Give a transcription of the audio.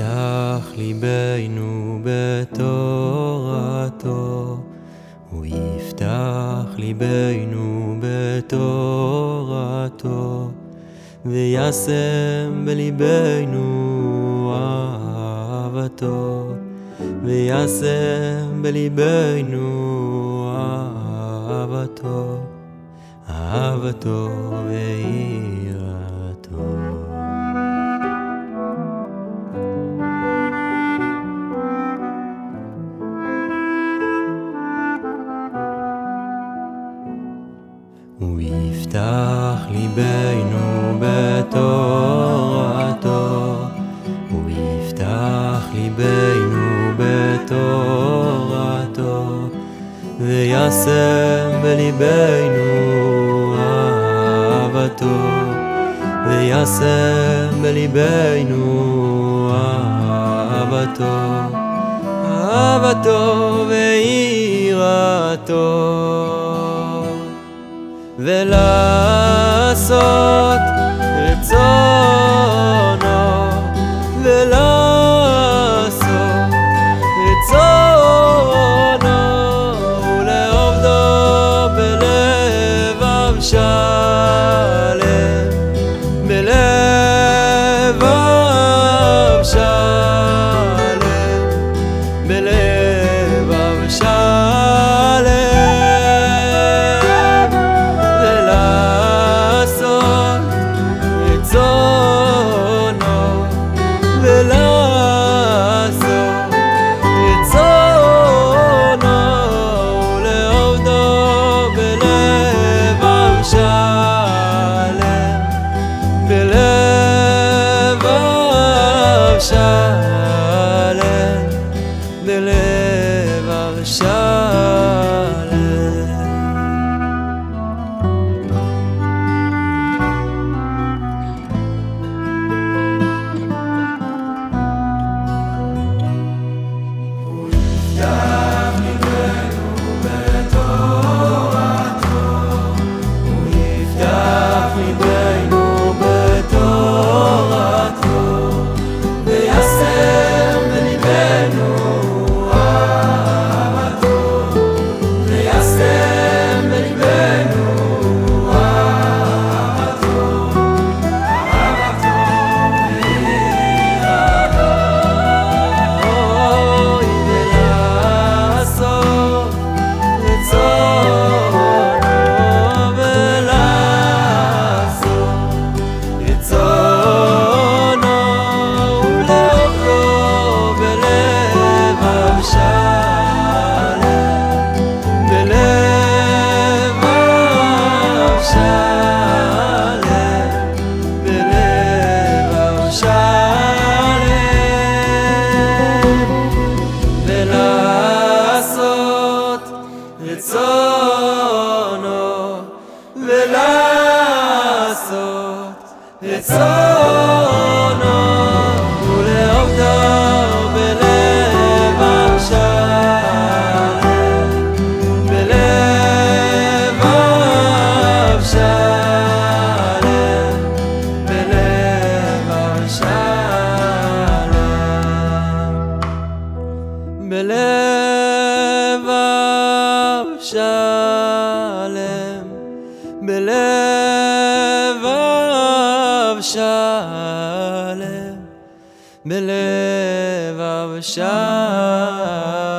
יפתח ליבנו בתורתו, הוא יפתח ליבנו בתורתו, וישם בליבנו אהבתו, וישם בליבנו אהבתו, אהבתו ויראתו. יפתח ליבנו בתורתו, הוא יפתח ליבנו בתורתו, וישם בליבנו אהבתו, וישם בליבנו אהבתו, אהבתו ויראתו. ולעשות רצונו ולעשות רצונו ולעובדו בלב אבשלם בלב אבשלם רצונו ולעובדו בלב אבשלם בלב אבשלם בלב אבשלם בלב אבשלם, בלב אבשלם, בלב אבשלם.